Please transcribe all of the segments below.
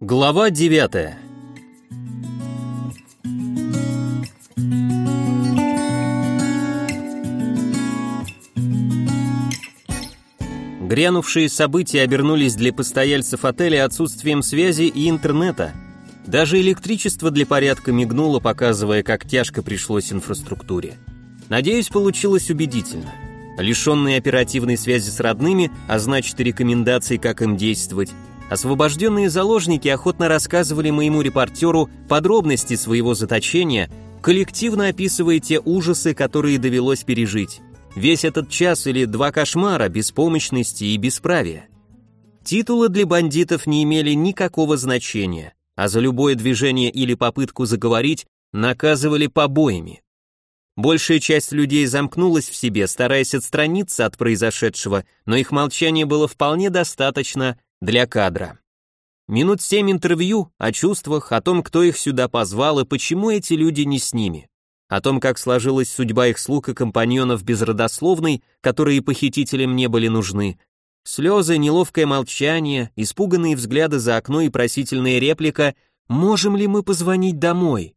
Глава 9 Грянувшие события обернулись для постояльцев отеля отсутствием связи и интернета. Даже электричество для порядка мигнуло, показывая, как тяжко пришлось инфраструктуре. Надеюсь, получилось убедительно. Лишенные оперативной связи с родными, а значит и рекомендаций, как им действовать, освобожденные заложники охотно рассказывали моему репортеру подробности своего заточения, коллективно описывая те ужасы, которые довелось пережить. Весь этот час или два кошмара беспомощности и бесправия. Титулы для бандитов не имели никакого значения, а за любое движение или попытку заговорить наказывали побоями. Большая часть людей замкнулась в себе, стараясь отстраниться от произошедшего, но их молчание было вполне достаточно для кадра. Минут семь интервью о чувствах, о том, кто их сюда позвал и почему эти люди не с ними о том, как сложилась судьба их слуг и компаньонов безродословной, которые похитителям не были нужны. Слезы, неловкое молчание, испуганные взгляды за окно и просительная реплика «Можем ли мы позвонить домой?».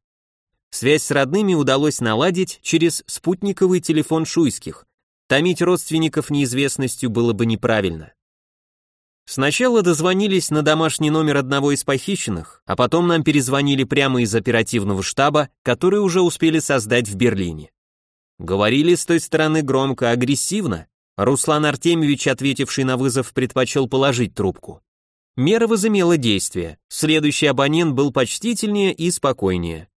Связь с родными удалось наладить через спутниковый телефон шуйских. Томить родственников неизвестностью было бы неправильно. Сначала дозвонились на домашний номер одного из похищенных, а потом нам перезвонили прямо из оперативного штаба, который уже успели создать в Берлине. Говорили с той стороны громко, агрессивно. Руслан Артемьевич, ответивший на вызов, предпочел положить трубку. Мера возымела действие. Следующий абонент был почтительнее и спокойнее.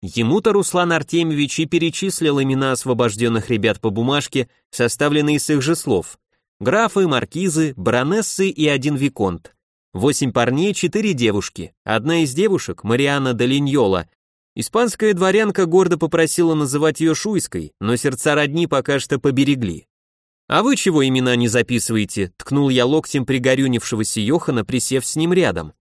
Ему-то Руслан Артемьевич и перечислил имена освобожденных ребят по бумажке, составленные с их же слов. Графы, маркизы, баронессы и один виконт. Восемь парней, четыре девушки. Одна из девушек, Мариана Долиньола, испанская дворянка гордо попросила называть ее Шуйской, но сердца родни пока что поберегли. «А вы чего имена не записываете?» — ткнул я локтем пригорюнившегося Йохана, присев с ним рядом.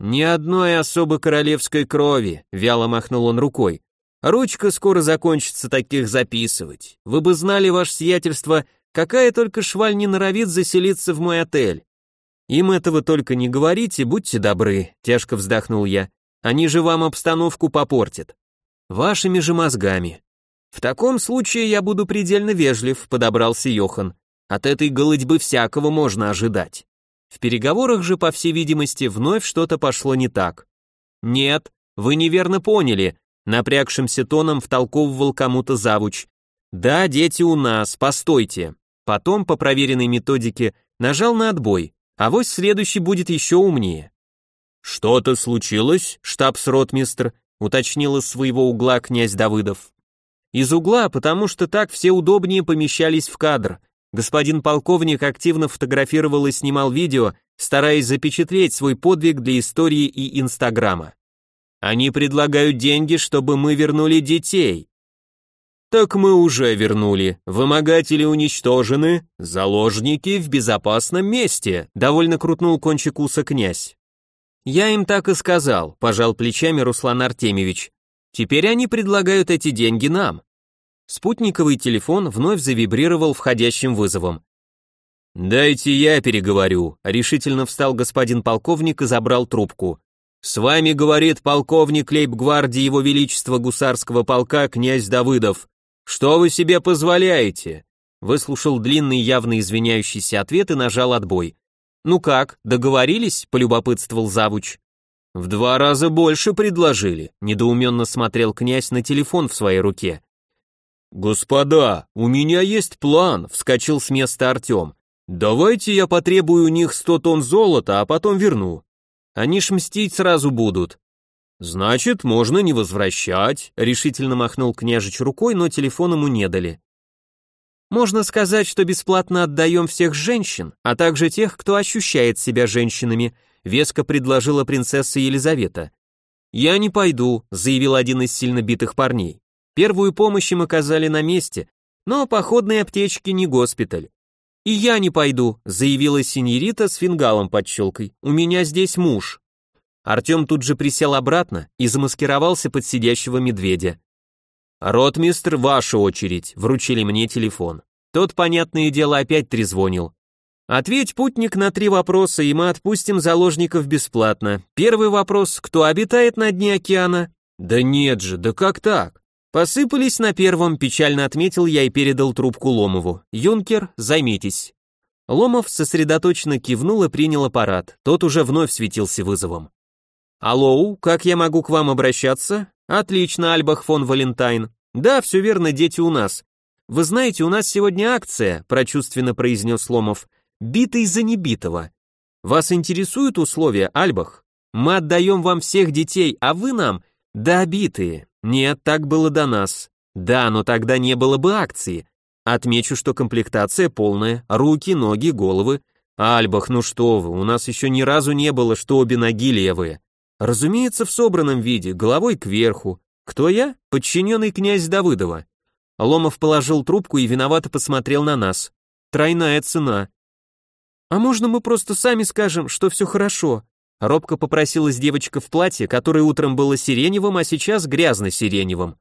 «Ни одной особо королевской крови», — вяло махнул он рукой. «Ручка скоро закончится таких записывать. Вы бы знали, ваше сиятельство, Какая только шваль не норовит заселиться в мой отель. Им этого только не говорите, будьте добры, тяжко вздохнул я. Они же вам обстановку попортят. Вашими же мозгами. В таком случае я буду предельно вежлив, подобрался Йохан. От этой голодьбы всякого можно ожидать. В переговорах же, по всей видимости, вновь что-то пошло не так. Нет, вы неверно поняли, напрягшимся тоном втолковывал кому-то завуч. Да, дети у нас, постойте. Потом, по проверенной методике, нажал на отбой, а вось следующий будет еще умнее. «Что-то случилось, штабс-ротмистр?» уточнил из своего угла князь Давыдов. Из угла, потому что так все удобнее помещались в кадр. Господин полковник активно фотографировал и снимал видео, стараясь запечатлеть свой подвиг для истории и Инстаграма. Они предлагают деньги, чтобы мы вернули детей. «Так мы уже вернули. Вымогатели уничтожены, заложники в безопасном месте», довольно крутнул кончик уса князь. «Я им так и сказал», пожал плечами Руслан Артемьевич. «Теперь они предлагают эти деньги нам». Спутниковый телефон вновь завибрировал входящим вызовом. «Дайте я переговорю», — решительно встал господин полковник и забрал трубку. «С вами говорит полковник лейб-гвардии Его Величества Гусарского полка князь Давыдов. «Что вы себе позволяете?» Выслушал длинный явно извиняющийся ответ и нажал отбой. «Ну как, договорились?» — полюбопытствовал завуч. «В два раза больше предложили», — недоуменно смотрел князь на телефон в своей руке. «Господа, у меня есть план», — вскочил с места Артем. «Давайте я потребую у них сто тонн золота, а потом верну. Они ж мстить сразу будут. «Значит, можно не возвращать», — решительно махнул княжич рукой, но телефон ему не дали. «Можно сказать, что бесплатно отдаем всех женщин, а также тех, кто ощущает себя женщинами», — веско предложила принцесса Елизавета. «Я не пойду», — заявил один из сильно битых парней. «Первую помощь им оказали на месте, но походные аптечки не госпиталь». «И я не пойду», — заявила синьорита с фингалом под щелкой. «У меня здесь муж». Артем тут же присел обратно и замаскировался под сидящего медведя. «Ротмистр, ваша очередь», — вручили мне телефон. Тот, понятное дело, опять трезвонил. Ответь, путник, на три вопроса, и мы отпустим заложников бесплатно. Первый вопрос, кто обитает на дне океана? Да нет же, да как так? Посыпались на первом, печально отметил я и передал трубку Ломову. Юнкер, займитесь. Ломов сосредоточенно кивнул и принял аппарат. Тот уже вновь светился вызовом. Алло, как я могу к вам обращаться? Отлично, Альбах фон Валентайн. Да, все верно, дети у нас. Вы знаете, у нас сегодня акция, прочувственно произнес Ломов. Битый за небитого. Вас интересуют условия, Альбах? Мы отдаем вам всех детей, а вы нам добитые. Нет, так было до нас. Да, но тогда не было бы акции. Отмечу, что комплектация полная, руки, ноги, головы. Альбах, ну что вы, у нас еще ни разу не было, что обе ноги левые. Разумеется, в собранном виде, головой кверху. Кто я? Подчиненный князь Давыдова. Ломов положил трубку и виновато посмотрел на нас. Тройная цена. «А можно мы просто сами скажем, что все хорошо?» Робко попросилась девочка в платье, которое утром было сиреневым, а сейчас грязно-сиреневым.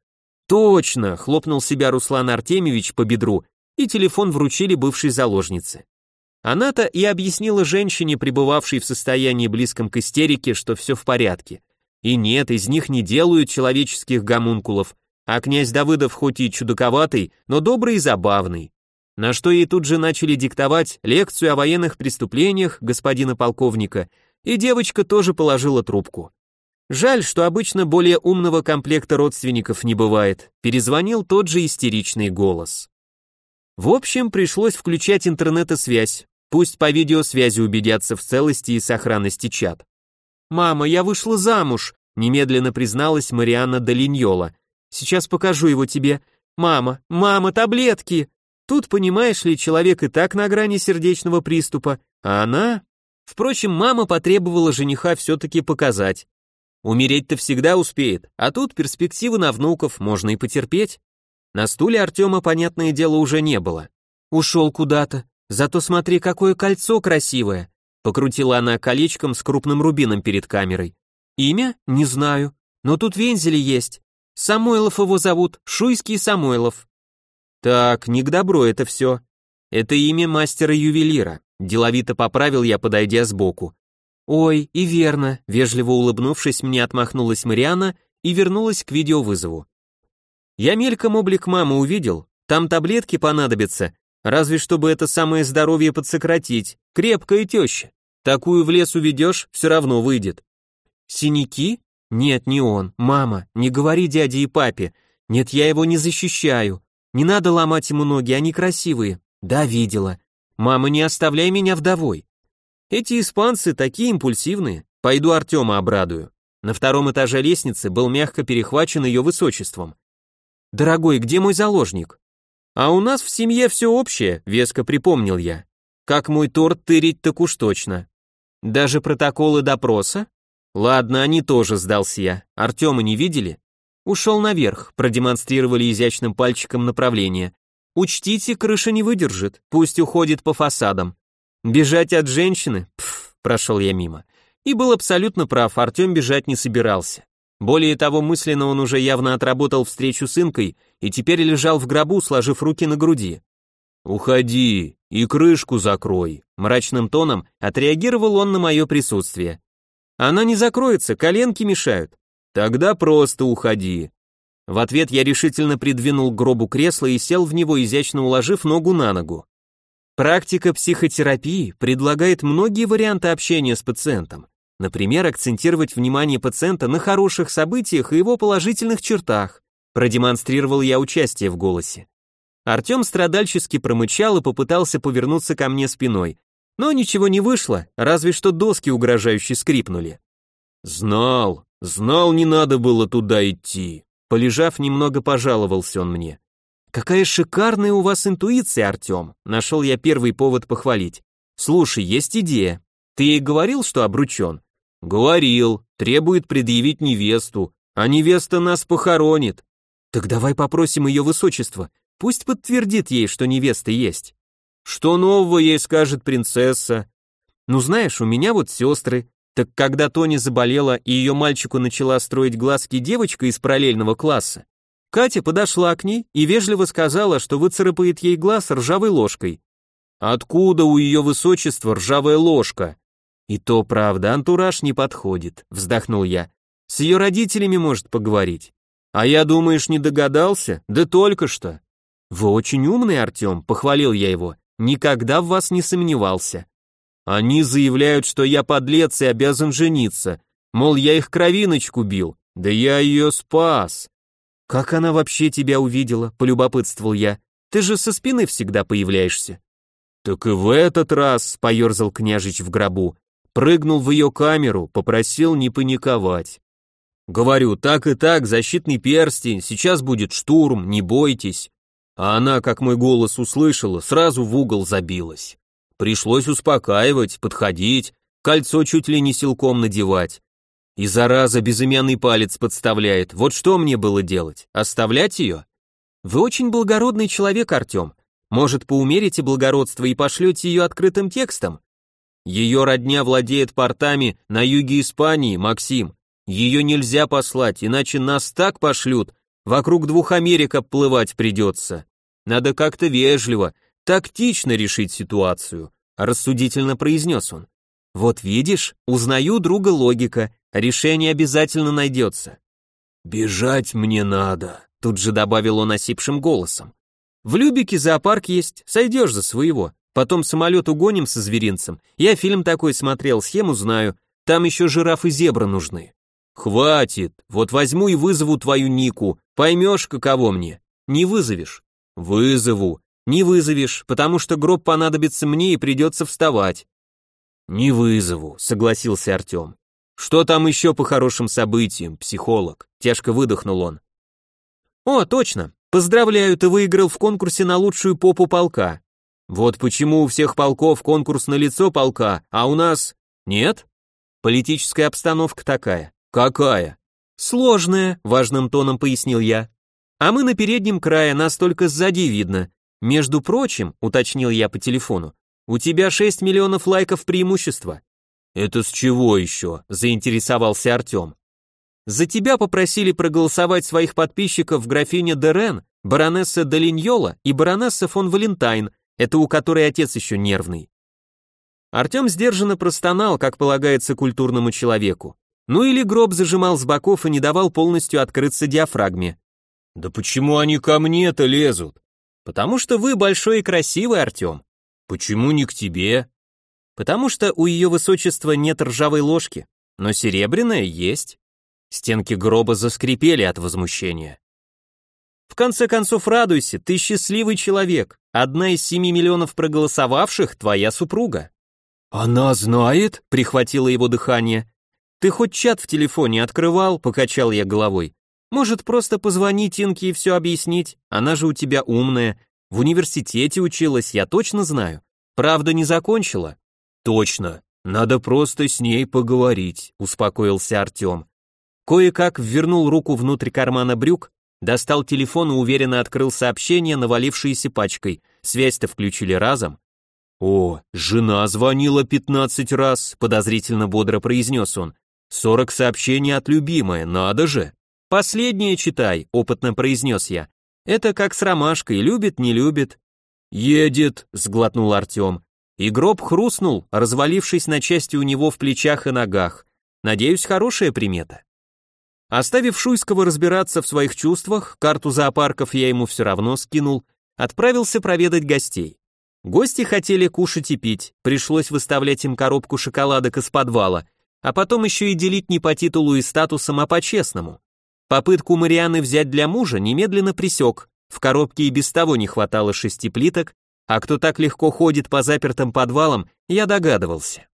«Точно!» — хлопнул себя Руслан Артемьевич по бедру, и телефон вручили бывшей заложнице. Она-то и объяснила женщине, пребывавшей в состоянии близком к истерике, что все в порядке. И нет, из них не делают человеческих гомункулов, а князь Давыдов хоть и чудаковатый, но добрый и забавный на что ей тут же начали диктовать лекцию о военных преступлениях господина полковника, и девочка тоже положила трубку. Жаль, что обычно более умного комплекта родственников не бывает, перезвонил тот же истеричный голос. В общем, пришлось включать интернет-связь, пусть по видеосвязи убедятся в целости и сохранности чат. «Мама, я вышла замуж», немедленно призналась Марианна Долиньола. «Сейчас покажу его тебе. Мама, мама, таблетки!» Тут, понимаешь ли, человек и так на грани сердечного приступа, а она... Впрочем, мама потребовала жениха все-таки показать. Умереть-то всегда успеет, а тут перспективы на внуков можно и потерпеть. На стуле Артема, понятное дело, уже не было. Ушел куда-то, зато смотри, какое кольцо красивое. Покрутила она колечком с крупным рубином перед камерой. Имя? Не знаю, но тут вензели есть. Самойлов его зовут, Шуйский Самойлов. Так, не к добру это все. Это имя мастера-ювелира. Деловито поправил я, подойдя сбоку. Ой, и верно, вежливо улыбнувшись, мне отмахнулась Мариана и вернулась к видеовызову. Я мельком облик мамы увидел, там таблетки понадобятся, разве чтобы это самое здоровье подсократить, крепкая теща. Такую в лес уведешь, все равно выйдет. Синяки? Нет, не он, мама, не говори дяде и папе. Нет, я его не защищаю. Не надо ломать ему ноги, они красивые. Да, видела. Мама, не оставляй меня вдовой. Эти испанцы такие импульсивные. Пойду Артема обрадую. На втором этаже лестницы был мягко перехвачен ее высочеством. «Дорогой, где мой заложник?» «А у нас в семье все общее», — веско припомнил я. «Как мой торт тырить, так уж точно». «Даже протоколы допроса?» «Ладно, они тоже, сдался я. Артема не видели?» Ушел наверх, продемонстрировали изящным пальчиком направление. Учтите, крыша не выдержит, пусть уходит по фасадам. Бежать от женщины? Пф, прошел я мимо. И был абсолютно прав, Артем бежать не собирался. Более того, мысленно он уже явно отработал встречу с Инкой и теперь лежал в гробу, сложив руки на груди. «Уходи и крышку закрой», — мрачным тоном отреагировал он на мое присутствие. «Она не закроется, коленки мешают. Тогда просто уходи. В ответ я решительно придвинул к гробу кресло и сел в него, изящно уложив ногу на ногу. Практика психотерапии предлагает многие варианты общения с пациентом. Например, акцентировать внимание пациента на хороших событиях и его положительных чертах. Продемонстрировал я участие в голосе. Артем страдальчески промычал и попытался повернуться ко мне спиной. Но ничего не вышло, разве что доски угрожающе скрипнули. «Знал, знал, не надо было туда идти», полежав немного, пожаловался он мне. «Какая шикарная у вас интуиция, Артем!» Нашел я первый повод похвалить. «Слушай, есть идея. Ты говорил, что обручен?» «Говорил. Требует предъявить невесту. А невеста нас похоронит». «Так давай попросим ее высочество. Пусть подтвердит ей, что невеста есть». «Что нового ей скажет принцесса?» «Ну знаешь, у меня вот сестры. Так когда Тони заболела и ее мальчику начала строить глазки девочка из параллельного класса, Катя подошла к ней и вежливо сказала, что выцарапает ей глаз ржавой ложкой. Откуда у ее высочества ржавая ложка? И то правда, антураж не подходит, вздохнул я. С ее родителями может поговорить. А я, думаешь, не догадался? Да только что. Вы очень умный, Артем, похвалил я его. Никогда в вас не сомневался. Они заявляют, что я подлец и обязан жениться. Мол, я их кровиночку бил. Да я ее спас. Как она вообще тебя увидела? Полюбопытствовал я. Ты же со спины всегда появляешься. Так и в этот раз, поерзал княжич в гробу, прыгнул в ее камеру, попросил не паниковать. Говорю, так и так, защитный перстень, сейчас будет штурм, не бойтесь. А она, как мой голос услышала, сразу в угол забилась. Пришлось успокаивать, подходить, кольцо чуть ли не силком надевать. И зараза безымянный палец подставляет. Вот что мне было делать? Оставлять ее? Вы очень благородный человек, Артем. Может, поумерите благородство и пошлете ее открытым текстом? Ее родня владеет портами на юге Испании, Максим. Ее нельзя послать, иначе нас так пошлют, вокруг двух Америк обплывать придется. Надо как-то вежливо, тактично решить ситуацию, рассудительно произнес он. Вот видишь, узнаю друга логика, решение обязательно найдется. Бежать мне надо, тут же добавил он осипшим голосом. В Любике зоопарк есть, сойдешь за своего. Потом самолет угоним со зверинцем. Я фильм такой смотрел, схему знаю. Там еще жираф и зебра нужны. «Хватит, вот возьму и вызову твою Нику, поймешь, каково мне. Не вызовешь?» «Вызову. Не вызовешь, потому что гроб понадобится мне и придется вставать». «Не вызову», — согласился Артем. «Что там еще по хорошим событиям, психолог?» — тяжко выдохнул он. «О, точно. Поздравляю, ты выиграл в конкурсе на лучшую попу полка. Вот почему у всех полков конкурс на лицо полка, а у нас... Нет? Политическая обстановка такая. «Какая?» «Сложная», — важным тоном пояснил я. «А мы на переднем крае, нас только сзади видно. Между прочим», — уточнил я по телефону, «у тебя 6 миллионов лайков преимущества». «Это с чего еще?» — заинтересовался Артем. «За тебя попросили проголосовать своих подписчиков графиня Дерен, баронесса Долиньола и баронесса фон Валентайн, это у которой отец еще нервный». Артем сдержанно простонал, как полагается культурному человеку. Ну или гроб зажимал с боков и не давал полностью открыться диафрагме. Да почему они ко мне-то лезут? Потому что вы большой и красивый, Артем. Почему не к тебе? Потому что у ее высочества нет ржавой ложки, но серебряная есть. Стенки гроба заскрипели от возмущения. В конце концов, радуйся, ты счастливый человек. Одна из семи миллионов проголосовавших твоя супруга. Она знает, прихватило его дыхание. «Ты хоть чат в телефоне открывал?» — покачал я головой. «Может, просто позвонить Инке и все объяснить? Она же у тебя умная. В университете училась, я точно знаю. Правда, не закончила?» «Точно. Надо просто с ней поговорить», — успокоился Артем. Кое-как ввернул руку внутрь кармана брюк, достал телефон и уверенно открыл сообщение, навалившееся пачкой. Связь-то включили разом. «О, жена звонила пятнадцать раз», — подозрительно бодро произнес он. Сорок сообщений от любимой, надо же. Последнее читай, опытно произнес я. Это как с ромашкой, любит, не любит. Едет, сглотнул Артем. И гроб хрустнул, развалившись на части у него в плечах и ногах. Надеюсь, хорошая примета. Оставив Шуйского разбираться в своих чувствах, карту зоопарков я ему все равно скинул, отправился проведать гостей. Гости хотели кушать и пить, пришлось выставлять им коробку шоколадок из подвала, а потом еще и делить не по титулу и статусам, а по-честному. Попытку Марианы взять для мужа немедленно присек, в коробке и без того не хватало шести плиток, а кто так легко ходит по запертым подвалам, я догадывался.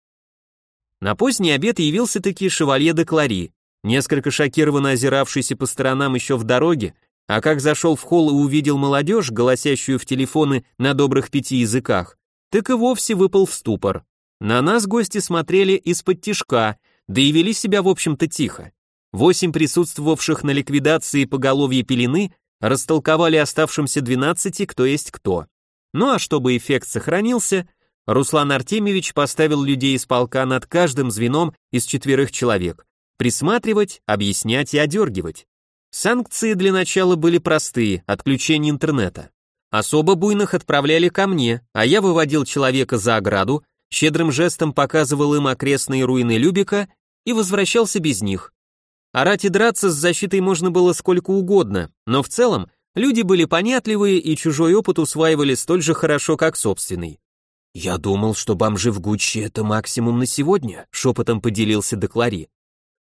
На поздний обед явился таки шевалье де Клари, несколько шокированно озиравшийся по сторонам еще в дороге, а как зашел в холл и увидел молодежь, голосящую в телефоны на добрых пяти языках, так и вовсе выпал в ступор. На нас гости смотрели из-под тишка, да и вели себя, в общем-то, тихо. Восемь присутствовавших на ликвидации поголовья пелены растолковали оставшимся двенадцати, кто есть кто. Ну а чтобы эффект сохранился, Руслан Артемьевич поставил людей из полка над каждым звеном из четверых человек. Присматривать, объяснять и одергивать. Санкции для начала были простые, отключение интернета. Особо буйных отправляли ко мне, а я выводил человека за ограду, щедрым жестом показывал им окрестные руины Любика и возвращался без них. Орать и драться с защитой можно было сколько угодно, но в целом люди были понятливые и чужой опыт усваивали столь же хорошо, как собственный. «Я думал, что бомжи в Гуччи — это максимум на сегодня», — шепотом поделился Деклари.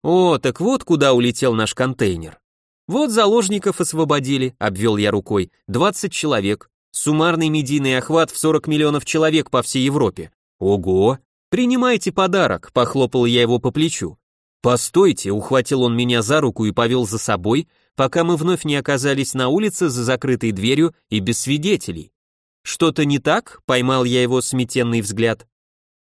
«О, так вот куда улетел наш контейнер. Вот заложников освободили», — обвел я рукой, «20 человек. Суммарный медийный охват в 40 миллионов человек по всей Европе. Ого! Принимайте подарок», — похлопал я его по плечу. «Постойте», — ухватил он меня за руку и повел за собой, пока мы вновь не оказались на улице за закрытой дверью и без свидетелей. «Что-то не так?» — поймал я его сметенный взгляд.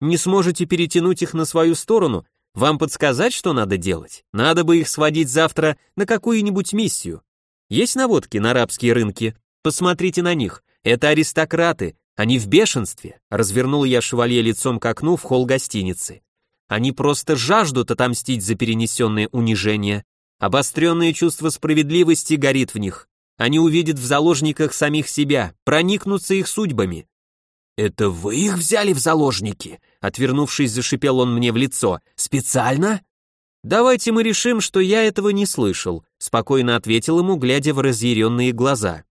«Не сможете перетянуть их на свою сторону? Вам подсказать, что надо делать? Надо бы их сводить завтра на какую-нибудь миссию. Есть наводки на арабские рынки? Посмотрите на них. Это аристократы, они в бешенстве», — развернул я шевалье лицом к окну в холл гостиницы. «Они просто жаждут отомстить за перенесенное унижение. Обостренное чувство справедливости горит в них. Они увидят в заложниках самих себя, проникнутся их судьбами. «Это вы их взяли в заложники?» Отвернувшись, зашипел он мне в лицо. «Специально?» «Давайте мы решим, что я этого не слышал», спокойно ответил ему, глядя в разъяренные глаза.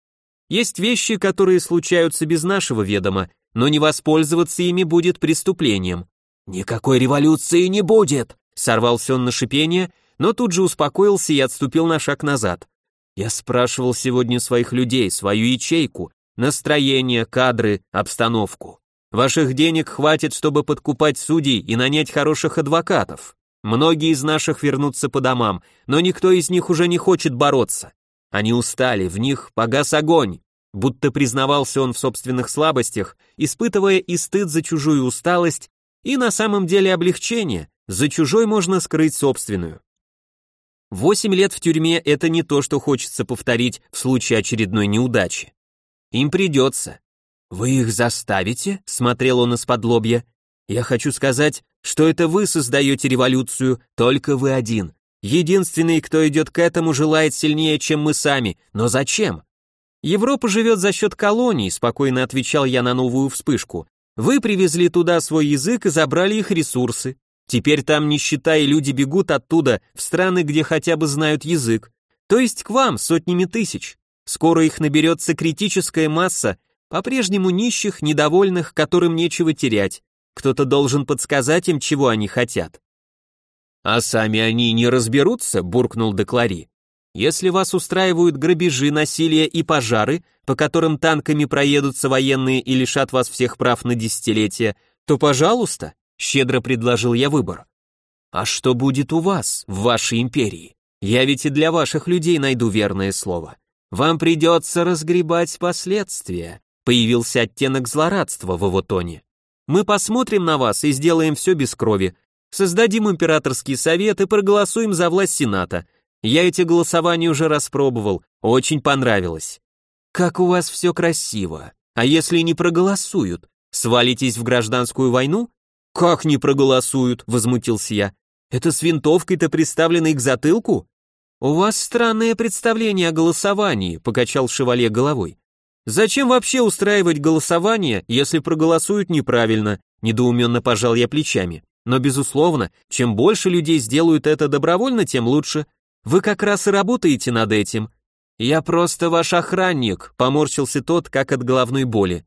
«Есть вещи, которые случаются без нашего ведома, но не воспользоваться ими будет преступлением». «Никакой революции не будет!» Сорвался он на шипение, но тут же успокоился и отступил на шаг назад. Я спрашивал сегодня своих людей, свою ячейку, настроение, кадры, обстановку. Ваших денег хватит, чтобы подкупать судей и нанять хороших адвокатов. Многие из наших вернутся по домам, но никто из них уже не хочет бороться. Они устали, в них погас огонь. Будто признавался он в собственных слабостях, испытывая и стыд за чужую усталость, и на самом деле облегчение, за чужой можно скрыть собственную. Восемь лет в тюрьме – это не то, что хочется повторить в случае очередной неудачи. Им придется. «Вы их заставите?» – смотрел он из-под лобья. «Я хочу сказать, что это вы создаете революцию, только вы один. Единственный, кто идет к этому, желает сильнее, чем мы сами. Но зачем?» «Европа живет за счет колоний», – спокойно отвечал я на новую вспышку. «Вы привезли туда свой язык и забрали их ресурсы. Теперь там нищета и люди бегут оттуда в страны, где хотя бы знают язык. То есть к вам сотнями тысяч. Скоро их наберется критическая масса, по-прежнему нищих, недовольных, которым нечего терять. Кто-то должен подсказать им, чего они хотят. «А сами они не разберутся», — буркнул Деклари. «Если вас устраивают грабежи, насилие и пожары, по которым танками проедутся военные и лишат вас всех прав на десятилетия, то, пожалуйста, Щедро предложил я выбор. А что будет у вас, в вашей империи? Я ведь и для ваших людей найду верное слово. Вам придется разгребать последствия. Появился оттенок злорадства в его тоне. Мы посмотрим на вас и сделаем все без крови. Создадим императорский совет и проголосуем за власть Сената. Я эти голосования уже распробовал, очень понравилось. Как у вас все красиво. А если не проголосуют, свалитесь в гражданскую войну? «Как не проголосуют?» — возмутился я. «Это с винтовкой-то приставленной к затылку?» «У вас странное представление о голосовании», — покачал Шевале головой. «Зачем вообще устраивать голосование, если проголосуют неправильно?» — недоуменно пожал я плечами. «Но, безусловно, чем больше людей сделают это добровольно, тем лучше. Вы как раз и работаете над этим». «Я просто ваш охранник», — поморщился тот, как от головной боли.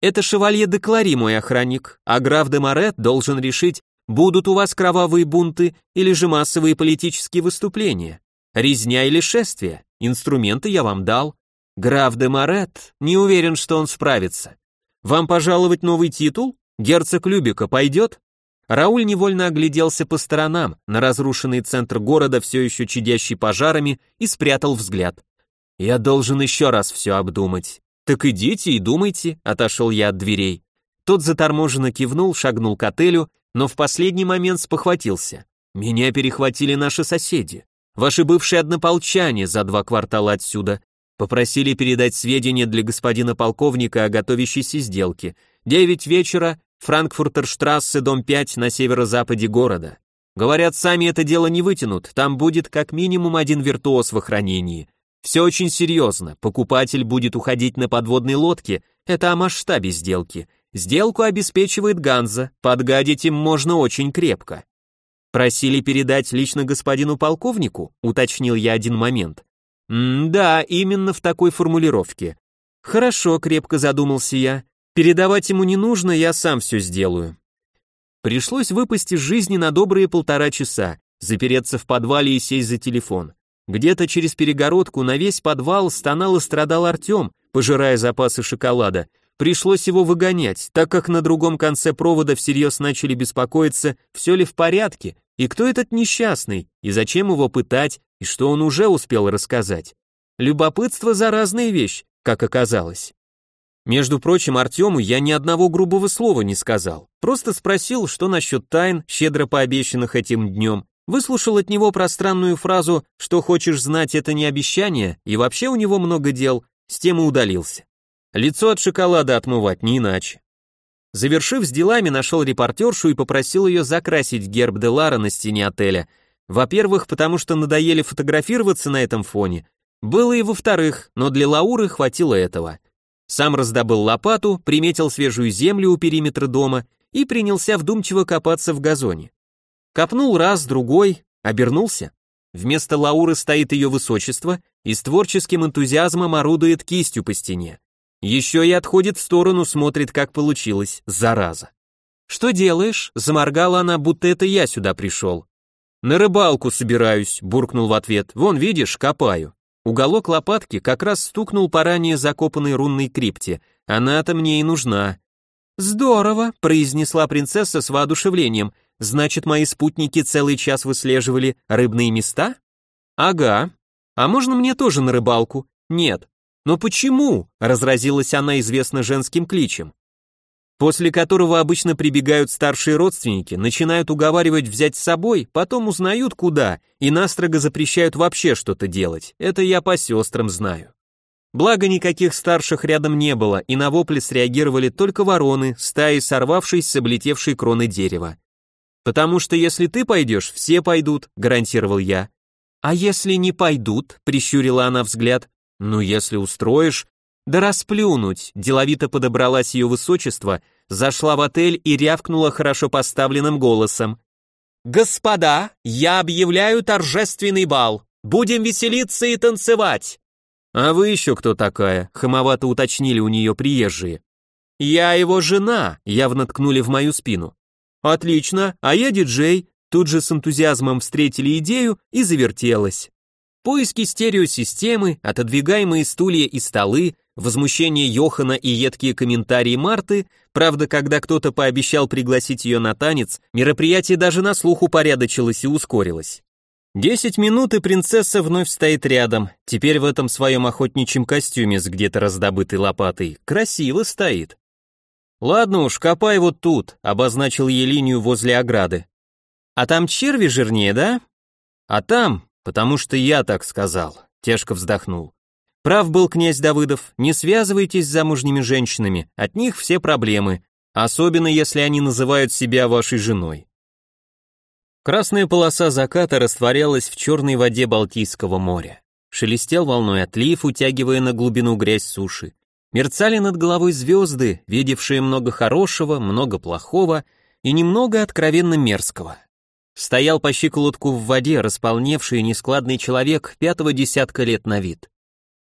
Это шевалье де Клари, мой охранник, а граф де Морет должен решить, будут у вас кровавые бунты или же массовые политические выступления. Резня или шествие, инструменты я вам дал. Граф де Морет, не уверен, что он справится. Вам пожаловать новый титул? Герцог Любика пойдет? Рауль невольно огляделся по сторонам, на разрушенный центр города, все еще чадящий пожарами, и спрятал взгляд. Я должен еще раз все обдумать. «Так идите и думайте», — отошел я от дверей. Тот заторможенно кивнул, шагнул к отелю, но в последний момент спохватился. «Меня перехватили наши соседи. Ваши бывшие однополчане за два квартала отсюда. Попросили передать сведения для господина полковника о готовящейся сделке. Девять вечера, Франкфуртерштрассе, дом 5 на северо-западе города. Говорят, сами это дело не вытянут, там будет как минимум один виртуоз в охранении. Все очень серьезно, покупатель будет уходить на подводной лодке, это о масштабе сделки. Сделку обеспечивает Ганза, подгадить им можно очень крепко. Просили передать лично господину полковнику, уточнил я один момент. «Да, именно в такой формулировке». «Хорошо», — крепко задумался я. «Передавать ему не нужно, я сам все сделаю». Пришлось выпасть из жизни на добрые полтора часа, запереться в подвале и сесть за телефон. Где-то через перегородку на весь подвал стонал и страдал Артем, пожирая запасы шоколада. Пришлось его выгонять, так как на другом конце провода всерьез начали беспокоиться, все ли в порядке, и кто этот несчастный, и зачем его пытать, и что он уже успел рассказать. Любопытство заразная вещь, как оказалось. Между прочим, Артему я ни одного грубого слова не сказал, просто спросил, что насчет тайн, щедро пообещанных этим днем, выслушал от него пространную фразу «что хочешь знать, это не обещание», и вообще у него много дел, с тем и удалился. Лицо от шоколада отмывать не иначе. Завершив с делами, нашел репортершу и попросил ее закрасить герб Делара на стене отеля. Во-первых, потому что надоели фотографироваться на этом фоне. Было и во-вторых, но для Лауры хватило этого. Сам раздобыл лопату, приметил свежую землю у периметра дома и принялся вдумчиво копаться в газоне. Копнул раз, другой, обернулся. Вместо Лауры стоит ее высочество и с творческим энтузиазмом орудует кистью по стене. Еще и отходит в сторону, смотрит, как получилось, зараза. «Что делаешь?» — заморгала она, будто это я сюда пришел. «На рыбалку собираюсь», — буркнул в ответ. «Вон, видишь, копаю». Уголок лопатки как раз стукнул по ранее закопанной рунной крипте. Она-то мне и нужна. «Здорово», — произнесла принцесса с воодушевлением. «Значит, мои спутники целый час выслеживали рыбные места?» «Ага. А можно мне тоже на рыбалку?» «Нет. «Но почему?» – разразилась она известно женским кличем. После которого обычно прибегают старшие родственники, начинают уговаривать взять с собой, потом узнают куда и настрого запрещают вообще что-то делать. Это я по сестрам знаю. Благо никаких старших рядом не было, и на вопли среагировали только вороны, стаи сорвавшись с облетевшей кроны дерева. «Потому что если ты пойдешь, все пойдут», — гарантировал я. «А если не пойдут?» — прищурила она взгляд. «Ну, если устроишь...» «Да расплюнуть!» Деловито подобралась ее высочество, зашла в отель и рявкнула хорошо поставленным голосом. «Господа, я объявляю торжественный бал! Будем веселиться и танцевать!» «А вы еще кто такая?» — хамовато уточнили у нее приезжие. «Я его жена», — явно ткнули в мою спину. «Отлично, а я диджей», тут же с энтузиазмом встретили идею и завертелась. Поиски стереосистемы, отодвигаемые стулья и столы, возмущение Йохана и едкие комментарии Марты, правда, когда кто-то пообещал пригласить ее на танец, мероприятие даже на слух упорядочилось и ускорилось. Десять минут, и принцесса вновь стоит рядом, теперь в этом своем охотничьем костюме с где-то раздобытой лопатой, красиво стоит. «Ладно уж, копай вот тут», — обозначил ей линию возле ограды. «А там черви жирнее, да?» «А там, «Потому что я так сказал», — тяжко вздохнул. Прав был князь Давыдов, не связывайтесь с замужними женщинами, от них все проблемы, особенно если они называют себя вашей женой. Красная полоса заката растворялась в черной воде Балтийского моря. Шелестел волной отлив, утягивая на глубину грязь суши. Мерцали над головой звезды, видевшие много хорошего, много плохого и немного откровенно мерзкого. Стоял по щиколотку в воде располневший нескладный человек пятого десятка лет на вид.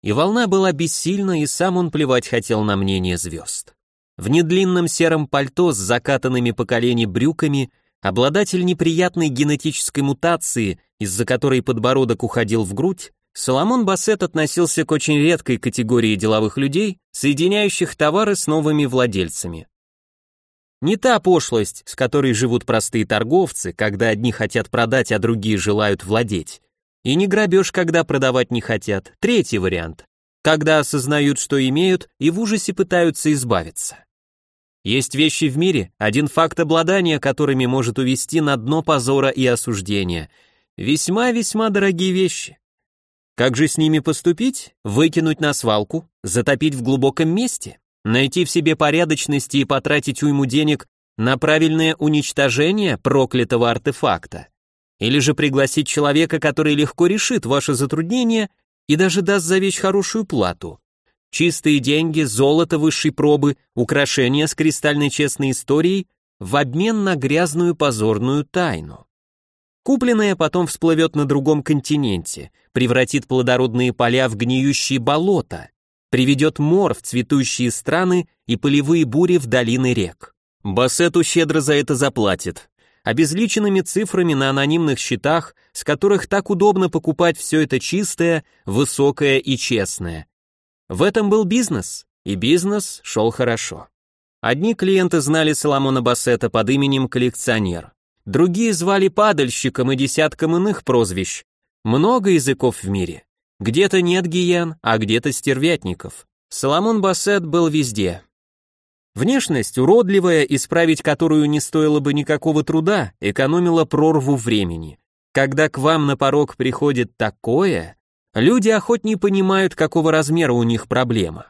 И волна была бессильна, и сам он плевать хотел на мнение звезд. В недлинном сером пальто с закатанными по колени брюками обладатель неприятной генетической мутации, из-за которой подбородок уходил в грудь, Соломон Бассет относился к очень редкой категории деловых людей, соединяющих товары с новыми владельцами. Не та пошлость, с которой живут простые торговцы, когда одни хотят продать, а другие желают владеть. И не грабеж, когда продавать не хотят. Третий вариант. Когда осознают, что имеют, и в ужасе пытаются избавиться. Есть вещи в мире, один факт обладания которыми может увести на дно позора и осуждения. Весьма-весьма дорогие вещи. Как же с ними поступить? Выкинуть на свалку? Затопить в глубоком месте? Найти в себе порядочности и потратить уйму денег на правильное уничтожение проклятого артефакта. Или же пригласить человека, который легко решит ваше затруднение и даже даст за вещь хорошую плату. Чистые деньги, золото высшей пробы, украшения с кристальной честной историей в обмен на грязную позорную тайну. Купленное потом всплывет на другом континенте, превратит плодородные поля в гниющие болота, приведет мор в цветущие страны и полевые бури в долины рек. Бассету щедро за это заплатит. Обезличенными цифрами на анонимных счетах, с которых так удобно покупать все это чистое, высокое и честное. В этом был бизнес, и бизнес шел хорошо. Одни клиенты знали Соломона Бассета под именем коллекционер, другие звали падальщиком и десятком иных прозвищ. Много языков в мире. Где-то нет гиен, а где-то стервятников. Соломон Бассет был везде, Внешность уродливая, исправить которую не стоило бы никакого труда, экономила прорву времени. Когда к вам на порог приходит такое, люди охотнее понимают, какого размера у них проблема.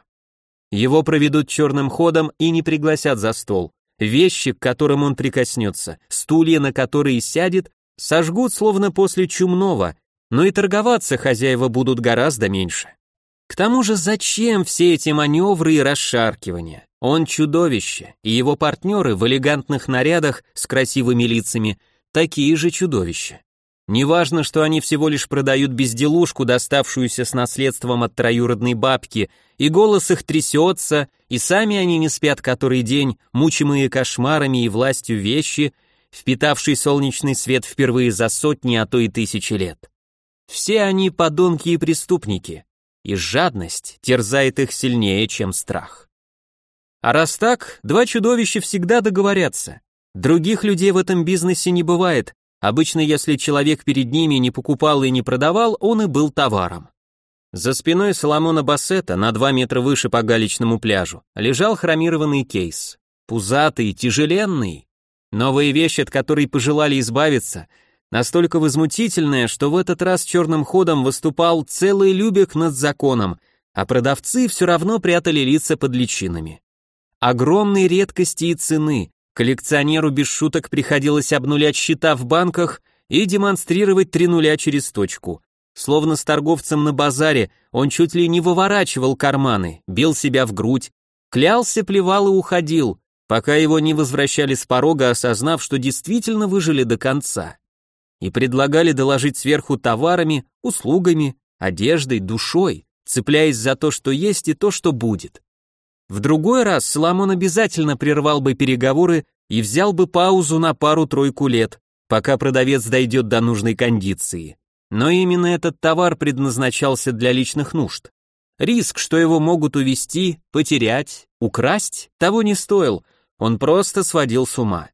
Его проведут черным ходом и не пригласят за стол. Вещи, к которым он прикоснется, стулья, на которые сядет, сожгут словно после чумного, но и торговаться хозяева будут гораздо меньше. К тому же зачем все эти маневры и расшаркивания? Он чудовище, и его партнеры в элегантных нарядах с красивыми лицами такие же чудовища. Неважно, что они всего лишь продают безделушку, доставшуюся с наследством от троюродной бабки, и голос их трясется, и сами они не спят который день, мучимые кошмарами и властью вещи, впитавший солнечный свет впервые за сотни, а то и тысячи лет. Все они подонки и преступники, и жадность терзает их сильнее, чем страх. А раз так, два чудовища всегда договорятся. Других людей в этом бизнесе не бывает. Обычно, если человек перед ними не покупал и не продавал, он и был товаром. За спиной Соломона Бассета, на два метра выше по галечному пляжу, лежал хромированный кейс. Пузатый, тяжеленный. Новая вещь, от которой пожелали избавиться, настолько возмутительная, что в этот раз черным ходом выступал целый любек над законом, а продавцы все равно прятали лица под личинами огромной редкости и цены. Коллекционеру без шуток приходилось обнулять счета в банках и демонстрировать три нуля через точку. Словно с торговцем на базаре, он чуть ли не выворачивал карманы, бил себя в грудь, клялся, плевал и уходил, пока его не возвращали с порога, осознав, что действительно выжили до конца. И предлагали доложить сверху товарами, услугами, одеждой, душой, цепляясь за то, что есть и то, что будет. В другой раз Соломон обязательно прервал бы переговоры и взял бы паузу на пару-тройку лет, пока продавец дойдет до нужной кондиции. Но именно этот товар предназначался для личных нужд. Риск, что его могут увести, потерять, украсть, того не стоил, он просто сводил с ума.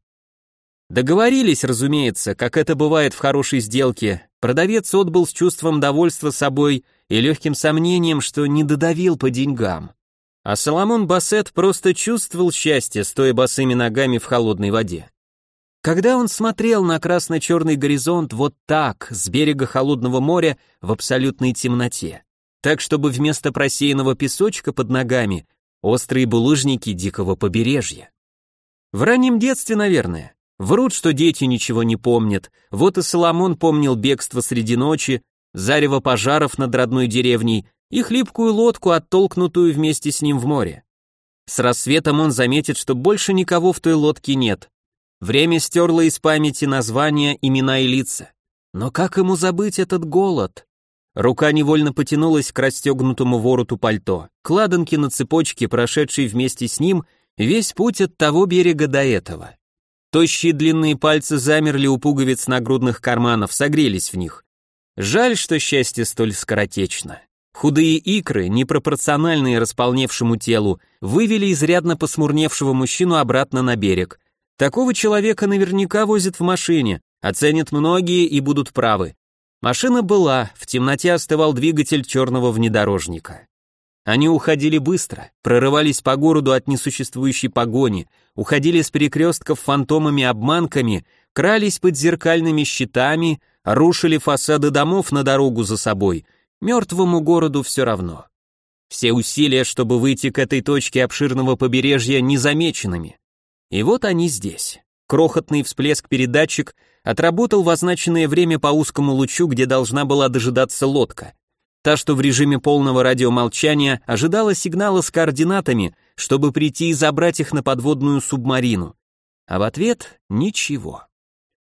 Договорились, разумеется, как это бывает в хорошей сделке, продавец отбыл с чувством довольства собой и легким сомнением, что не додавил по деньгам. А Соломон Бассет просто чувствовал счастье, стоя босыми ногами в холодной воде. Когда он смотрел на красно-черный горизонт вот так, с берега холодного моря, в абсолютной темноте, так, чтобы вместо просеянного песочка под ногами острые булыжники дикого побережья. В раннем детстве, наверное. Врут, что дети ничего не помнят. Вот и Соломон помнил бегство среди ночи, зарево пожаров над родной деревней и хлипкую лодку, оттолкнутую вместе с ним в море. С рассветом он заметит, что больше никого в той лодке нет. Время стерло из памяти названия, имена и лица. Но как ему забыть этот голод? Рука невольно потянулась к расстегнутому вороту пальто, к ладанке на цепочке, прошедшей вместе с ним весь путь от того берега до этого. Тощие длинные пальцы замерли у пуговиц нагрудных карманов, согрелись в них. Жаль, что счастье столь скоротечно. Худые икры, непропорциональные располневшему телу, вывели изрядно посмурневшего мужчину обратно на берег. Такого человека наверняка возят в машине, оценят многие и будут правы. Машина была, в темноте остывал двигатель черного внедорожника. Они уходили быстро, прорывались по городу от несуществующей погони, уходили с перекрестков фантомами-обманками, крались под зеркальными щитами, рушили фасады домов на дорогу за собой — Мертвому городу все равно. Все усилия, чтобы выйти к этой точке обширного побережья, незамеченными. И вот они здесь. Крохотный всплеск-передатчик отработал в означенное время по узкому лучу, где должна была дожидаться лодка. Та, что в режиме полного радиомолчания, ожидала сигнала с координатами, чтобы прийти и забрать их на подводную субмарину. А в ответ — ничего.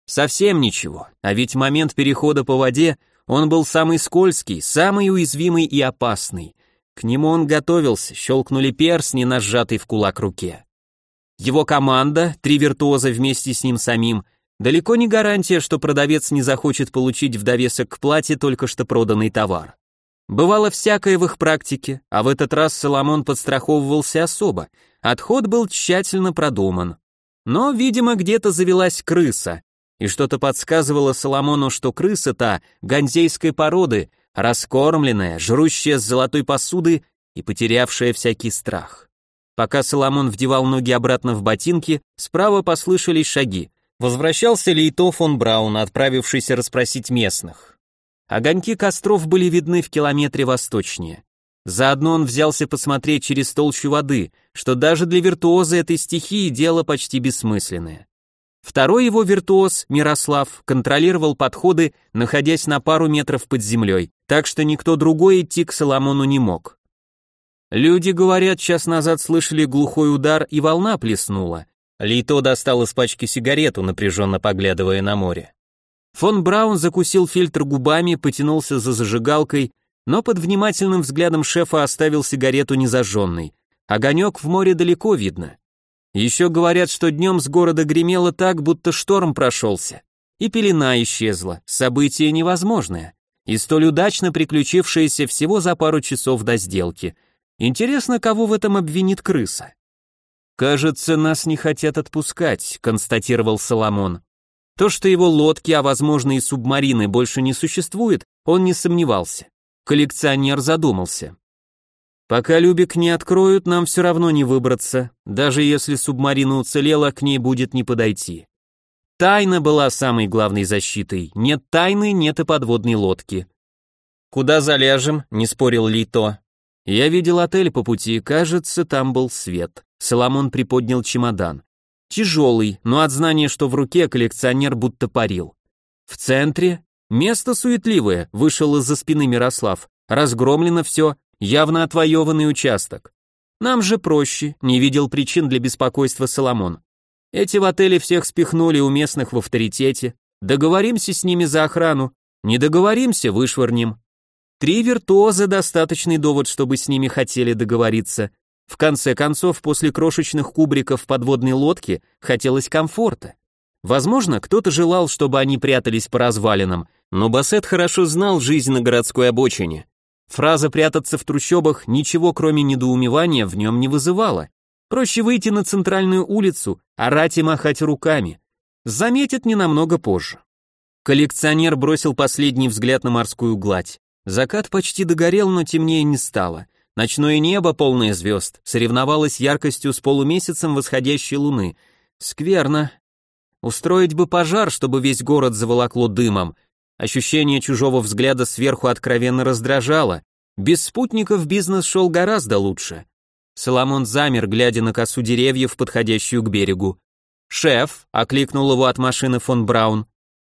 Совсем ничего, а ведь момент перехода по воде он был самый скользкий, самый уязвимый и опасный. К нему он готовился, щелкнули перстни на в кулак руке. Его команда, три виртуоза вместе с ним самим, далеко не гарантия, что продавец не захочет получить в довесок к плате только что проданный товар. Бывало всякое в их практике, а в этот раз Соломон подстраховывался особо, отход был тщательно продуман. Но, видимо, где-то завелась крыса, и что-то подсказывало Соломону, что крыса та ганзейской породы, раскормленная, жрущая с золотой посуды и потерявшая всякий страх. Пока Соломон вдевал ноги обратно в ботинки, справа послышались шаги. Возвращался Лейто фон Браун, отправившийся расспросить местных. Огоньки костров были видны в километре восточнее. Заодно он взялся посмотреть через толщу воды, что даже для виртуоза этой стихии дело почти бессмысленное. Второй его виртуоз, Мирослав, контролировал подходы, находясь на пару метров под землей, так что никто другой идти к Соломону не мог. Люди, говорят, час назад слышали глухой удар и волна плеснула. Лито достал из пачки сигарету, напряженно поглядывая на море. Фон Браун закусил фильтр губами, потянулся за зажигалкой, но под внимательным взглядом шефа оставил сигарету незажженной. Огонек в море далеко видно. Еще говорят, что днем с города гремело так, будто шторм прошелся. И пелена исчезла, событие невозможное. И столь удачно приключившееся всего за пару часов до сделки. Интересно, кого в этом обвинит крыса? «Кажется, нас не хотят отпускать», — констатировал Соломон. То, что его лодки, а возможно и субмарины, больше не существует, он не сомневался. Коллекционер задумался. Пока Любик не откроют, нам все равно не выбраться, даже если субмарина уцелела, к ней будет не подойти. Тайна была самой главной защитой, нет тайны, нет и подводной лодки. «Куда заляжем?» — не спорил Лито. Я видел отель по пути, кажется, там был свет. Соломон приподнял чемодан. Тяжелый, но от знания, что в руке коллекционер будто парил. В центре место суетливое, вышел из-за спины Мирослав. Разгромлено все, Явно отвоеванный участок. Нам же проще, не видел причин для беспокойства Соломон. Эти в отеле всех спихнули у местных в авторитете. Договоримся с ними за охрану. Не договоримся, вышвырнем. Три виртуоза достаточный довод, чтобы с ними хотели договориться. В конце концов, после крошечных кубриков подводной лодки хотелось комфорта. Возможно, кто-то желал, чтобы они прятались по развалинам, но Бассет хорошо знал жизнь на городской обочине. Фраза «прятаться в трущобах» ничего кроме недоумевания в нем не вызывала. Проще выйти на центральную улицу, орать и махать руками. Заметит не намного позже. Коллекционер бросил последний взгляд на морскую гладь. Закат почти догорел, но темнее не стало. Ночное небо, полное звезд, соревновалось яркостью с полумесяцем восходящей луны. Скверно. Устроить бы пожар, чтобы весь город заволокло дымом, Ощущение чужого взгляда сверху откровенно раздражало. Без спутников бизнес шел гораздо лучше. Соломон замер, глядя на косу деревьев, подходящую к берегу. «Шеф!» — окликнул его от машины фон Браун.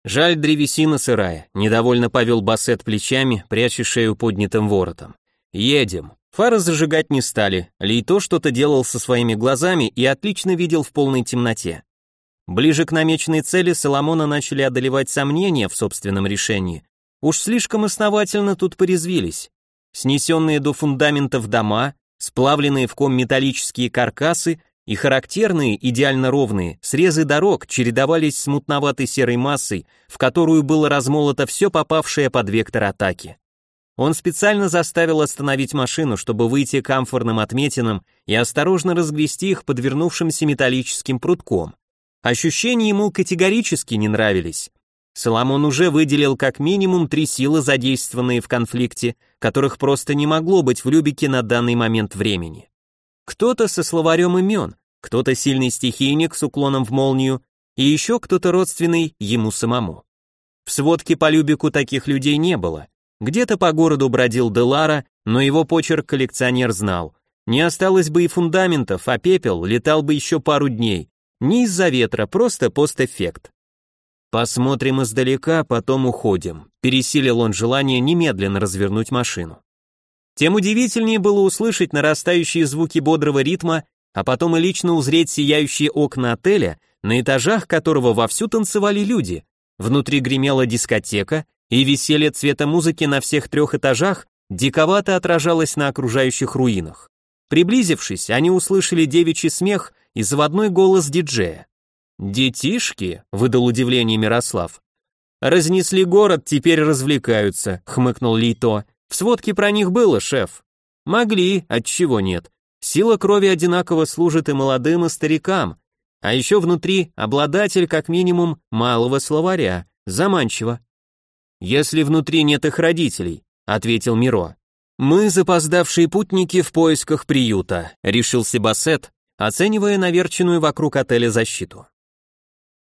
«Жаль, древесина сырая», — недовольно повел Бассет плечами, пряча шею поднятым воротом. «Едем». Фары зажигать не стали, Лейто что-то делал со своими глазами и отлично видел в полной темноте. Ближе к намеченной цели Соломона начали одолевать сомнения в собственном решении. Уж слишком основательно тут порезвились. Снесенные до фундаментов дома, сплавленные в ком металлические каркасы и характерные, идеально ровные, срезы дорог чередовались с мутноватой серой массой, в которую было размолото все попавшее под вектор атаки. Он специально заставил остановить машину, чтобы выйти к амфорным отметинам и осторожно разгрести их подвернувшимся металлическим прутком. Ощущения ему категорически не нравились. Соломон уже выделил как минимум три силы, задействованные в конфликте, которых просто не могло быть в Любике на данный момент времени. Кто-то со словарем имен, кто-то сильный стихийник с уклоном в молнию, и еще кто-то родственный ему самому. В сводке по Любику таких людей не было. Где-то по городу бродил Делара, но его почерк коллекционер знал. Не осталось бы и фундаментов, а пепел летал бы еще пару дней, не из-за ветра, просто постэффект. Посмотрим издалека, потом уходим. Пересилил он желание немедленно развернуть машину. Тем удивительнее было услышать нарастающие звуки бодрого ритма, а потом и лично узреть сияющие окна отеля, на этажах которого вовсю танцевали люди. Внутри гремела дискотека, и веселье цвета музыки на всех трех этажах диковато отражалось на окружающих руинах. Приблизившись, они услышали девичий смех и заводной голос диджея. «Детишки?» — выдал удивление Мирослав. «Разнесли город, теперь развлекаются», — хмыкнул Лито. «В сводке про них было, шеф». «Могли, отчего нет. Сила крови одинаково служит и молодым, и старикам. А еще внутри обладатель, как минимум, малого словаря. Заманчиво». «Если внутри нет их родителей», — ответил Миро. «Мы запоздавшие путники в поисках приюта», — решил Себасет, оценивая наверченную вокруг отеля защиту.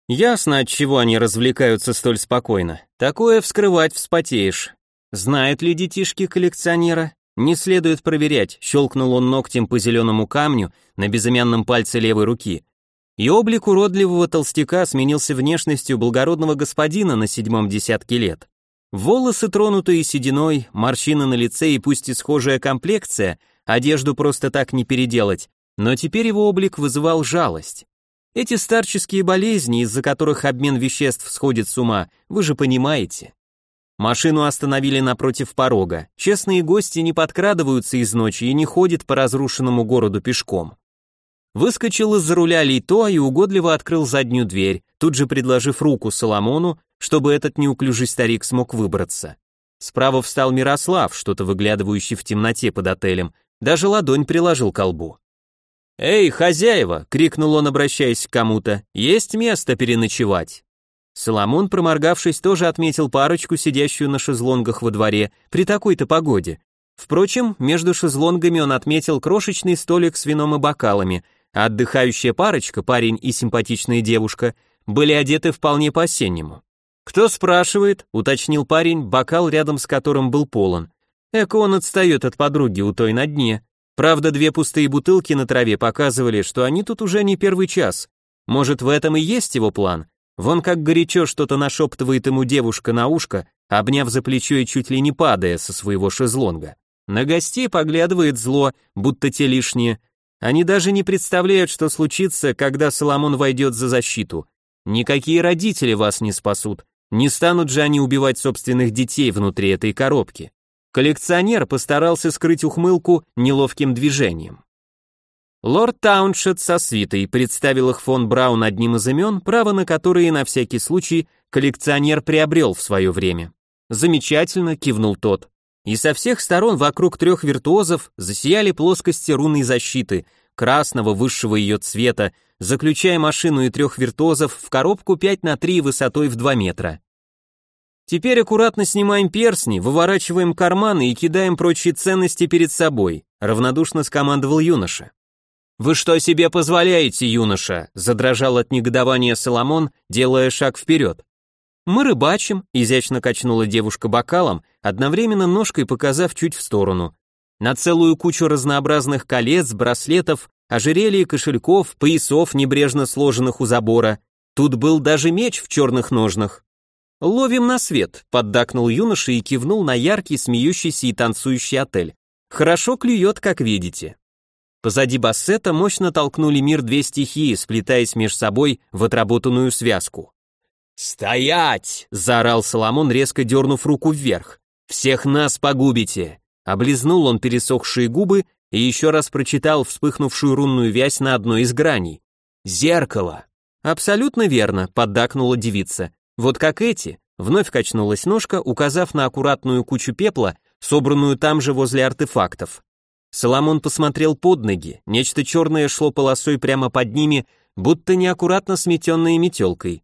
Ясно, от чего они развлекаются столь спокойно. Такое вскрывать вспотеешь. Знают ли детишки коллекционера? Не следует проверять, щелкнул он ногтем по зеленому камню на безымянном пальце левой руки. И облик уродливого толстяка сменился внешностью благородного господина на седьмом десятке лет. Волосы тронутые сединой, морщины на лице и пусть и схожая комплекция, одежду просто так не переделать, но теперь его облик вызывал жалость. Эти старческие болезни, из-за которых обмен веществ сходит с ума, вы же понимаете. Машину остановили напротив порога. Честные гости не подкрадываются из ночи и не ходят по разрушенному городу пешком. Выскочил из-за руля Лейто и угодливо открыл заднюю дверь, тут же предложив руку Соломону, чтобы этот неуклюжий старик смог выбраться. Справа встал Мирослав, что-то выглядывающий в темноте под отелем, даже ладонь приложил к колбу. «Эй, хозяева!» — крикнул он, обращаясь к кому-то. «Есть место переночевать!» Соломон, проморгавшись, тоже отметил парочку, сидящую на шезлонгах во дворе, при такой-то погоде. Впрочем, между шезлонгами он отметил крошечный столик с вином и бокалами, отдыхающая парочка, парень и симпатичная девушка, были одеты вполне по-осеннему. «Кто спрашивает?» — уточнил парень, бокал рядом с которым был полон. Эко он отстает от подруги у той на дне. Правда, две пустые бутылки на траве показывали, что они тут уже не первый час. Может, в этом и есть его план? Вон как горячо что-то нашептывает ему девушка на ушко, обняв за плечо и чуть ли не падая со своего шезлонга. На гостей поглядывает зло, будто те лишние. Они даже не представляют, что случится, когда Соломон войдет за защиту. Никакие родители вас не спасут. Не станут же они убивать собственных детей внутри этой коробки. Коллекционер постарался скрыть ухмылку неловким движением. Лорд Тауншет со свитой представил их фон Браун одним из имен, право на которые на всякий случай коллекционер приобрел в свое время. Замечательно, кивнул тот. И со всех сторон вокруг трех виртуозов засияли плоскости рунной защиты, красного высшего ее цвета, заключая машину и трех виртуозов в коробку 5 на 3 высотой в 2 метра. Теперь аккуратно снимаем перстни, выворачиваем карманы и кидаем прочие ценности перед собой, равнодушно скомандовал юноша. Вы что себе позволяете, юноша? задрожал от негодования Соломон, делая шаг вперед. Мы рыбачим, изящно качнула девушка бокалом, одновременно ножкой показав чуть в сторону. На целую кучу разнообразных колец, браслетов, ожерелий, кошельков, поясов, небрежно сложенных у забора. Тут был даже меч в черных ножнах. «Ловим на свет», — поддакнул юноша и кивнул на яркий, смеющийся и танцующий отель. «Хорошо клюет, как видите». Позади бассета мощно толкнули мир две стихии, сплетаясь меж собой в отработанную связку. «Стоять!» — заорал Соломон, резко дернув руку вверх. «Всех нас погубите!» Облизнул он пересохшие губы и еще раз прочитал вспыхнувшую рунную вязь на одной из граней. «Зеркало!» «Абсолютно верно», — поддакнула девица. Вот как эти, вновь качнулась ножка, указав на аккуратную кучу пепла, собранную там же возле артефактов. Соломон посмотрел под ноги, нечто черное шло полосой прямо под ними, будто неаккуратно сметенной метелкой.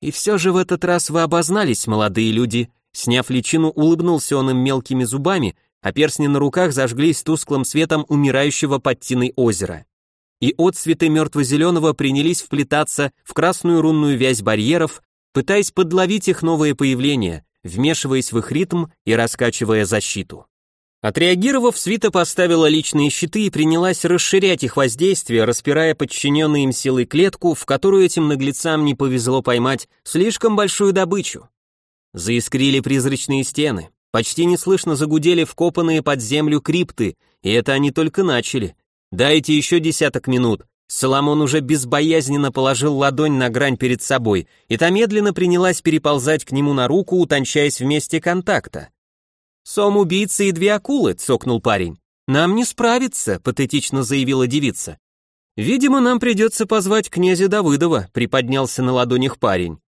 И все же в этот раз вы обознались, молодые люди. Сняв личину, улыбнулся он им мелкими зубами, а перстни на руках зажглись тусклым светом умирающего под тиной озера. И отцветы мертво-зеленого принялись вплетаться в красную рунную вязь барьеров, пытаясь подловить их новые появления, вмешиваясь в их ритм и раскачивая защиту. Отреагировав, свита поставила личные щиты и принялась расширять их воздействие, распирая подчиненные им силой клетку, в которую этим наглецам не повезло поймать слишком большую добычу. Заискрили призрачные стены, почти неслышно загудели вкопанные под землю крипты, и это они только начали. Дайте еще десяток минут. Соломон уже безбоязненно положил ладонь на грань перед собой, и та медленно принялась переползать к нему на руку, утончаясь в месте контакта. «Сом-убийца и две акулы», — цокнул парень. «Нам не справиться», — патетично заявила девица. «Видимо, нам придется позвать князя Давыдова», — приподнялся на ладонях парень.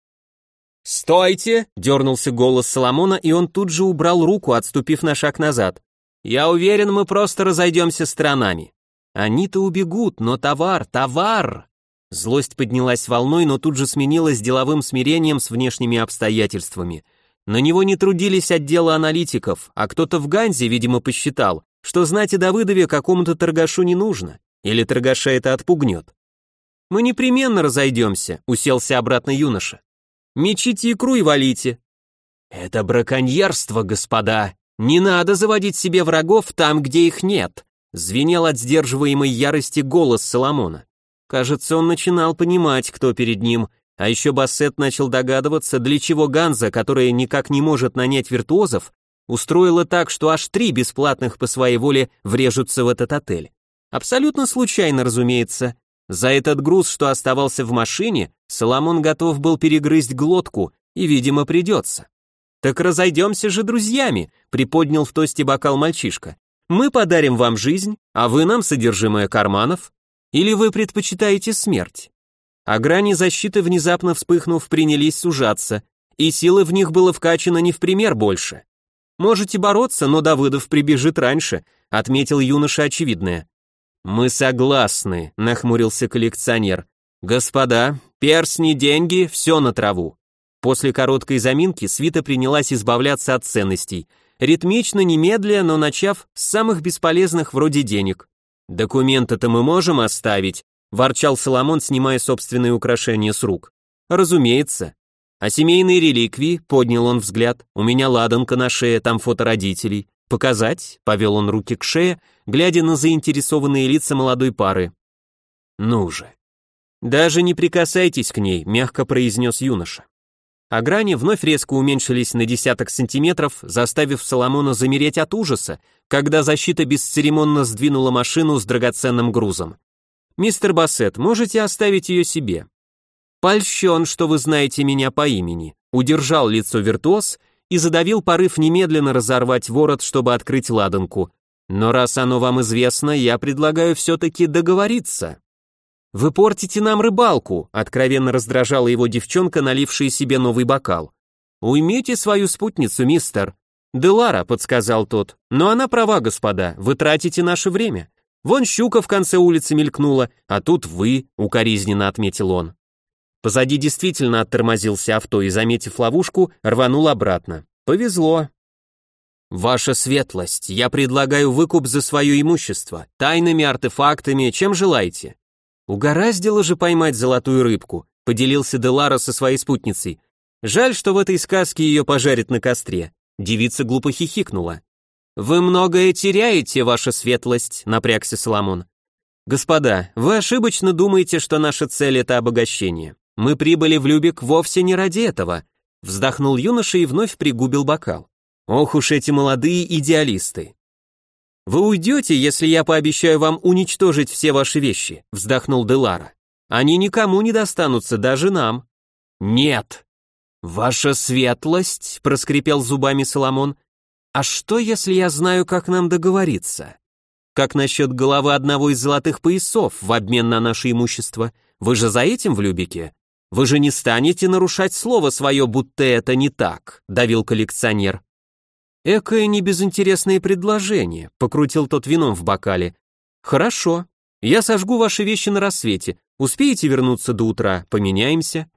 «Стойте!» — дернулся голос Соломона, и он тут же убрал руку, отступив на шаг назад. «Я уверен, мы просто разойдемся сторонами». «Они-то убегут, но товар, товар!» Злость поднялась волной, но тут же сменилась деловым смирением с внешними обстоятельствами. На него не трудились отделы аналитиков, а кто-то в Ганзе, видимо, посчитал, что знать о Давыдове какому-то торгашу не нужно, или торгаша это отпугнет. «Мы непременно разойдемся», — уселся обратно юноша. «Мечите икру и валите». «Это браконьерство, господа. Не надо заводить себе врагов там, где их нет», — звенел от сдерживаемой ярости голос Соломона. Кажется, он начинал понимать, кто перед ним, а еще Бассет начал догадываться, для чего Ганза, которая никак не может нанять виртуозов, устроила так, что аж три бесплатных по своей воле врежутся в этот отель. Абсолютно случайно, разумеется. За этот груз, что оставался в машине, Соломон готов был перегрызть глотку, и, видимо, придется. «Так разойдемся же друзьями», — приподнял в тосте бокал мальчишка. «Мы подарим вам жизнь, а вы нам содержимое карманов. Или вы предпочитаете смерть?» а грани защиты, внезапно вспыхнув, принялись сужаться, и силы в них было вкачано не в пример больше. «Можете бороться, но Давыдов прибежит раньше», — отметил юноша очевидное. «Мы согласны», — нахмурился коллекционер. «Господа, персни, деньги, все на траву». После короткой заминки свита принялась избавляться от ценностей, ритмично, немедля, но начав с самых бесполезных вроде денег. «Документы-то мы можем оставить», ворчал Соломон, снимая собственные украшения с рук. Разумеется. А семейные реликвии, поднял он взгляд, у меня ладанка на шее, там фото родителей. Показать? Повел он руки к шее, глядя на заинтересованные лица молодой пары. Ну же. Даже не прикасайтесь к ней, мягко произнес юноша. А грани вновь резко уменьшились на десяток сантиметров, заставив Соломона замереть от ужаса, когда защита бесцеремонно сдвинула машину с драгоценным грузом. «Мистер Бассет, можете оставить ее себе?» «Польщен, что вы знаете меня по имени», удержал лицо виртуоз и задавил порыв немедленно разорвать ворот, чтобы открыть ладанку. «Но раз оно вам известно, я предлагаю все-таки договориться». «Вы портите нам рыбалку», — откровенно раздражала его девчонка, налившая себе новый бокал. «Уймите свою спутницу, мистер». «Делара», — подсказал тот. «Но она права, господа, вы тратите наше время. Вон щука в конце улицы мелькнула, а тут вы, укоризненно отметил он. Позади действительно оттормозился авто и, заметив ловушку, рванул обратно. Повезло. Ваша светлость, я предлагаю выкуп за свое имущество, тайными артефактами, чем желаете. Угораздило же поймать золотую рыбку, поделился Делара со своей спутницей. Жаль, что в этой сказке ее пожарят на костре. Девица глупо хихикнула. «Вы многое теряете, ваша светлость», — напрягся Соломон. «Господа, вы ошибочно думаете, что наша цель — это обогащение. Мы прибыли в Любек вовсе не ради этого», — вздохнул юноша и вновь пригубил бокал. «Ох уж эти молодые идеалисты». «Вы уйдете, если я пообещаю вам уничтожить все ваши вещи», — вздохнул Делара. «Они никому не достанутся, даже нам». «Нет». «Ваша светлость», — проскрипел зубами Соломон, а что, если я знаю, как нам договориться? Как насчет головы одного из золотых поясов в обмен на наше имущество? Вы же за этим в Любике? Вы же не станете нарушать слово свое, будто это не так, давил коллекционер. Экое небезынтересное предложение, покрутил тот вином в бокале. Хорошо, я сожгу ваши вещи на рассвете. Успеете вернуться до утра, поменяемся?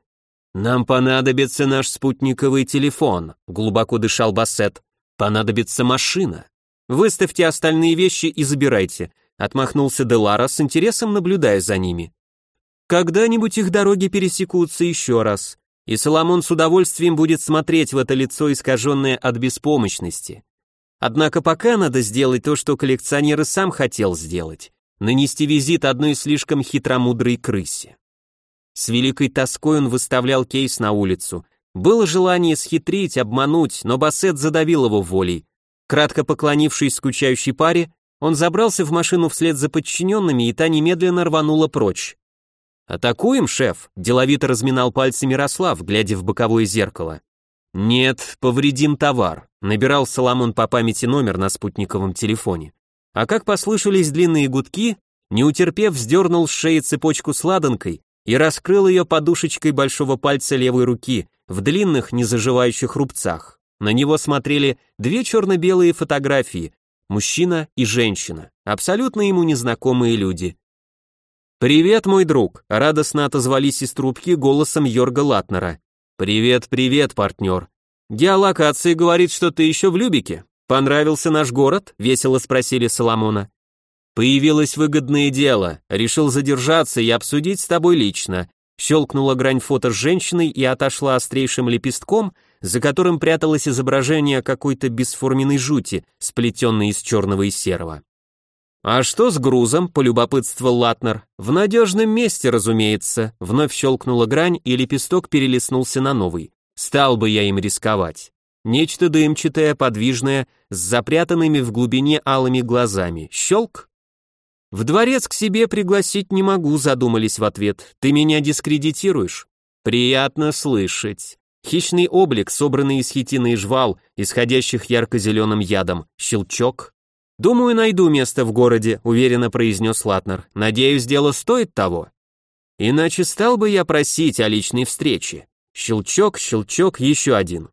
Нам понадобится наш спутниковый телефон, глубоко дышал Бассет. Понадобится машина. Выставьте остальные вещи и забирайте, отмахнулся Делара с интересом наблюдая за ними. Когда-нибудь их дороги пересекутся еще раз, и Соломон с удовольствием будет смотреть в это лицо, искаженное от беспомощности. Однако пока надо сделать то, что коллекционер и сам хотел сделать — нанести визит одной слишком хитромудрой крысе. С великой тоской он выставлял кейс на улицу. Было желание схитрить, обмануть, но Бассет задавил его волей. Кратко поклонившись скучающей паре, он забрался в машину вслед за подчиненными, и та немедленно рванула прочь. «Атакуем, шеф?» – деловито разминал пальцы Мирослав, глядя в боковое зеркало. «Нет, повредим товар», – набирал Соломон по памяти номер на спутниковом телефоне. А как послышались длинные гудки, не утерпев, вздернул с шеи цепочку с ладанкой и раскрыл ее подушечкой большого пальца левой руки в длинных, незаживающих рубцах. На него смотрели две черно-белые фотографии, мужчина и женщина, абсолютно ему незнакомые люди. «Привет, мой друг», — радостно отозвались из трубки голосом Йорга Латнера. «Привет, привет, партнер. Геолокация говорит, что ты еще в Любике. Понравился наш город?» — весело спросили Соломона. «Появилось выгодное дело. Решил задержаться и обсудить с тобой лично». Щелкнула грань фото с женщиной и отошла острейшим лепестком, за которым пряталось изображение какой-то бесформенной жути, сплетенной из черного и серого. «А что с грузом?» – полюбопытствовал Латнер. «В надежном месте, разумеется». Вновь щелкнула грань, и лепесток перелистнулся на новый. Стал бы я им рисковать. Нечто дымчатое, подвижное, с запрятанными в глубине алыми глазами. Щелк? «В дворец к себе пригласить не могу», задумались в ответ. «Ты меня дискредитируешь?» «Приятно слышать». Хищный облик, собранный из хитина и жвал, исходящих ярко-зеленым ядом. Щелчок. «Думаю, найду место в городе», — уверенно произнес Латнер. «Надеюсь, дело стоит того». «Иначе стал бы я просить о личной встрече». Щелчок, щелчок, еще один.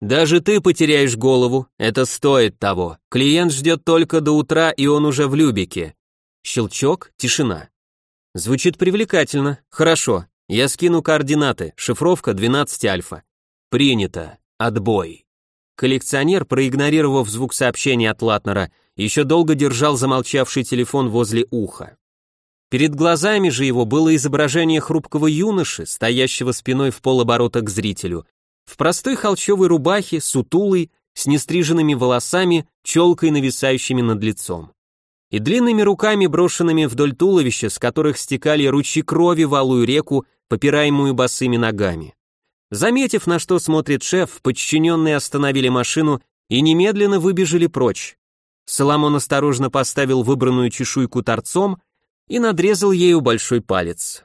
«Даже ты потеряешь голову, это стоит того. Клиент ждет только до утра, и он уже в Любике». Щелчок, тишина. Звучит привлекательно. Хорошо, я скину координаты, шифровка 12 альфа. Принято. Отбой. Коллекционер, проигнорировав звук сообщения от Латнера, еще долго держал замолчавший телефон возле уха. Перед глазами же его было изображение хрупкого юноши, стоящего спиной в полоборота к зрителю, в простой холчевой рубахе, сутулый, с нестриженными волосами, челкой, нависающими над лицом. И длинными руками, брошенными вдоль туловища, с которых стекали ручьи крови в алую реку, попираемую босыми ногами. Заметив, на что смотрит шеф, подчиненные остановили машину и немедленно выбежали прочь. Соломон осторожно поставил выбранную чешуйку торцом и надрезал ею большой палец.